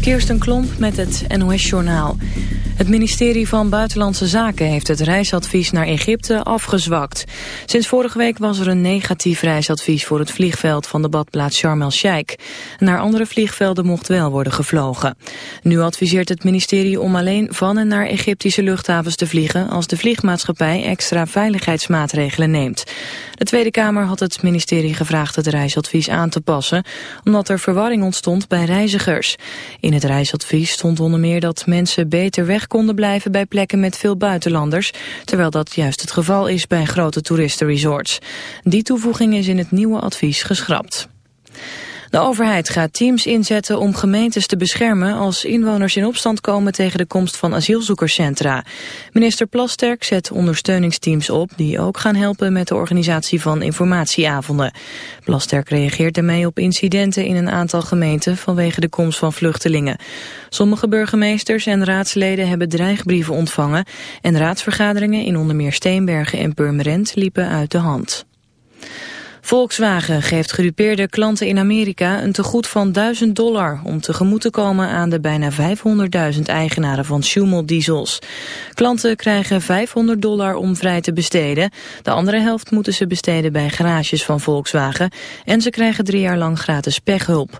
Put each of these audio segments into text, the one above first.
Kirsten Klomp met het NOS-journaal. Het ministerie van Buitenlandse Zaken heeft het reisadvies naar Egypte afgezwakt. Sinds vorige week was er een negatief reisadvies voor het vliegveld van de badplaats Sharm el-Sheikh. Naar andere vliegvelden mocht wel worden gevlogen. Nu adviseert het ministerie om alleen van en naar Egyptische luchthavens te vliegen als de vliegmaatschappij extra veiligheidsmaatregelen neemt. De Tweede Kamer had het ministerie gevraagd het reisadvies aan te passen, omdat er verwarring ontstond bij reizigers. In het reisadvies stond onder meer dat mensen beter weg konden blijven bij plekken met veel buitenlanders, terwijl dat juist het geval is bij grote toeristenresorts. Die toevoeging is in het nieuwe advies geschrapt. De overheid gaat teams inzetten om gemeentes te beschermen als inwoners in opstand komen tegen de komst van asielzoekerscentra. Minister Plasterk zet ondersteuningsteams op die ook gaan helpen met de organisatie van informatieavonden. Plasterk reageert daarmee op incidenten in een aantal gemeenten vanwege de komst van vluchtelingen. Sommige burgemeesters en raadsleden hebben dreigbrieven ontvangen en raadsvergaderingen in onder meer Steenbergen en Purmerend liepen uit de hand. Volkswagen geeft gedupeerde klanten in Amerika een tegoed van 1000 dollar om tegemoet te komen aan de bijna 500.000 eigenaren van Schumel diesels. Klanten krijgen 500 dollar om vrij te besteden. De andere helft moeten ze besteden bij garages van Volkswagen en ze krijgen drie jaar lang gratis pechhulp.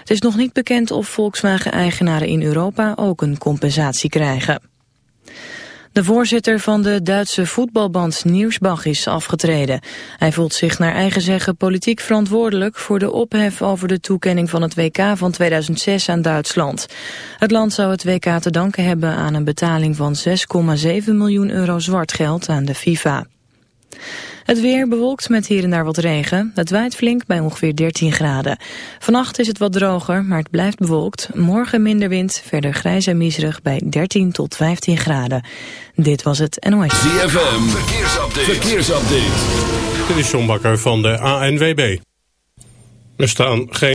Het is nog niet bekend of Volkswagen-eigenaren in Europa ook een compensatie krijgen. De voorzitter van de Duitse voetbalband Nieuwsbach is afgetreden. Hij voelt zich naar eigen zeggen politiek verantwoordelijk voor de ophef over de toekenning van het WK van 2006 aan Duitsland. Het land zou het WK te danken hebben aan een betaling van 6,7 miljoen euro zwart geld aan de FIFA. Het weer bewolkt met hier en daar wat regen. Het waait flink bij ongeveer 13 graden. Vannacht is het wat droger, maar het blijft bewolkt. Morgen minder wind, verder grijs en miserig bij 13 tot 15 graden. Dit was het NOS. ZFM, verkeersupdate. verkeersupdate. Dit is John Bakker van de ANWB. Er staan geen...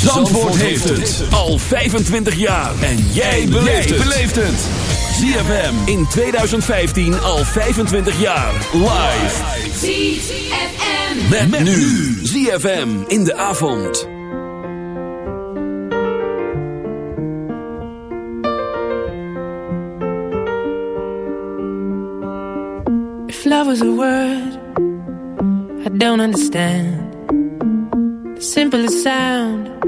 Zandvoort heeft het al 25 jaar. En jij beleeft het. ZFM in 2015 al 25 jaar. Live. ZFM. Met, met nu. ZFM in de avond. If love was a word I don't understand The simplest sound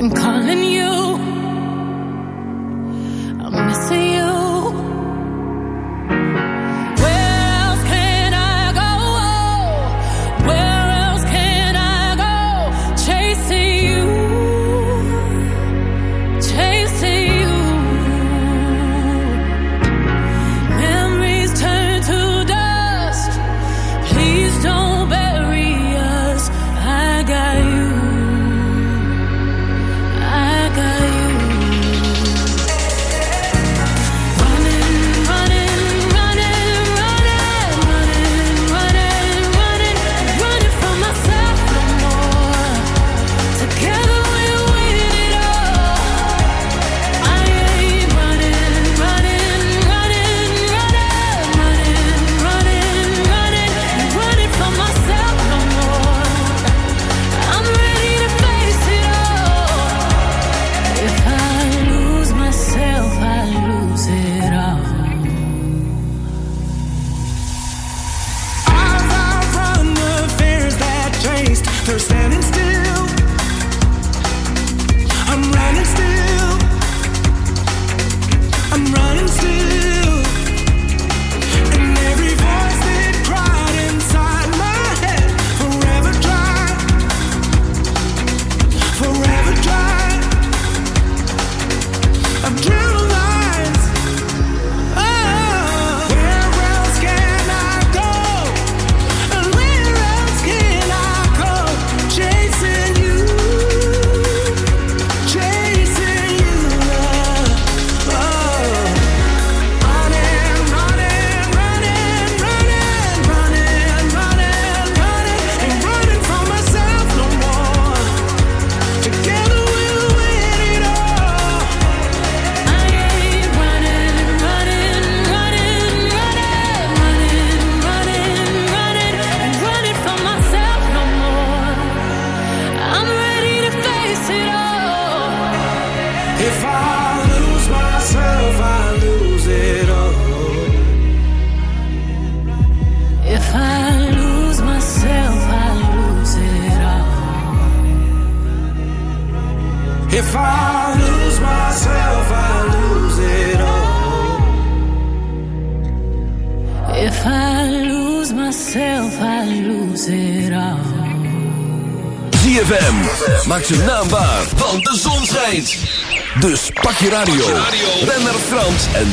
been calling you. I'm missing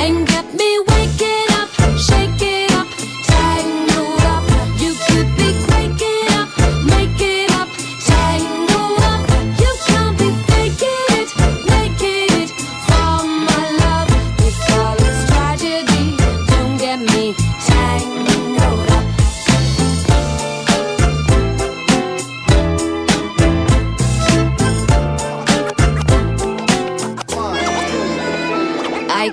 and get me waking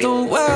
The world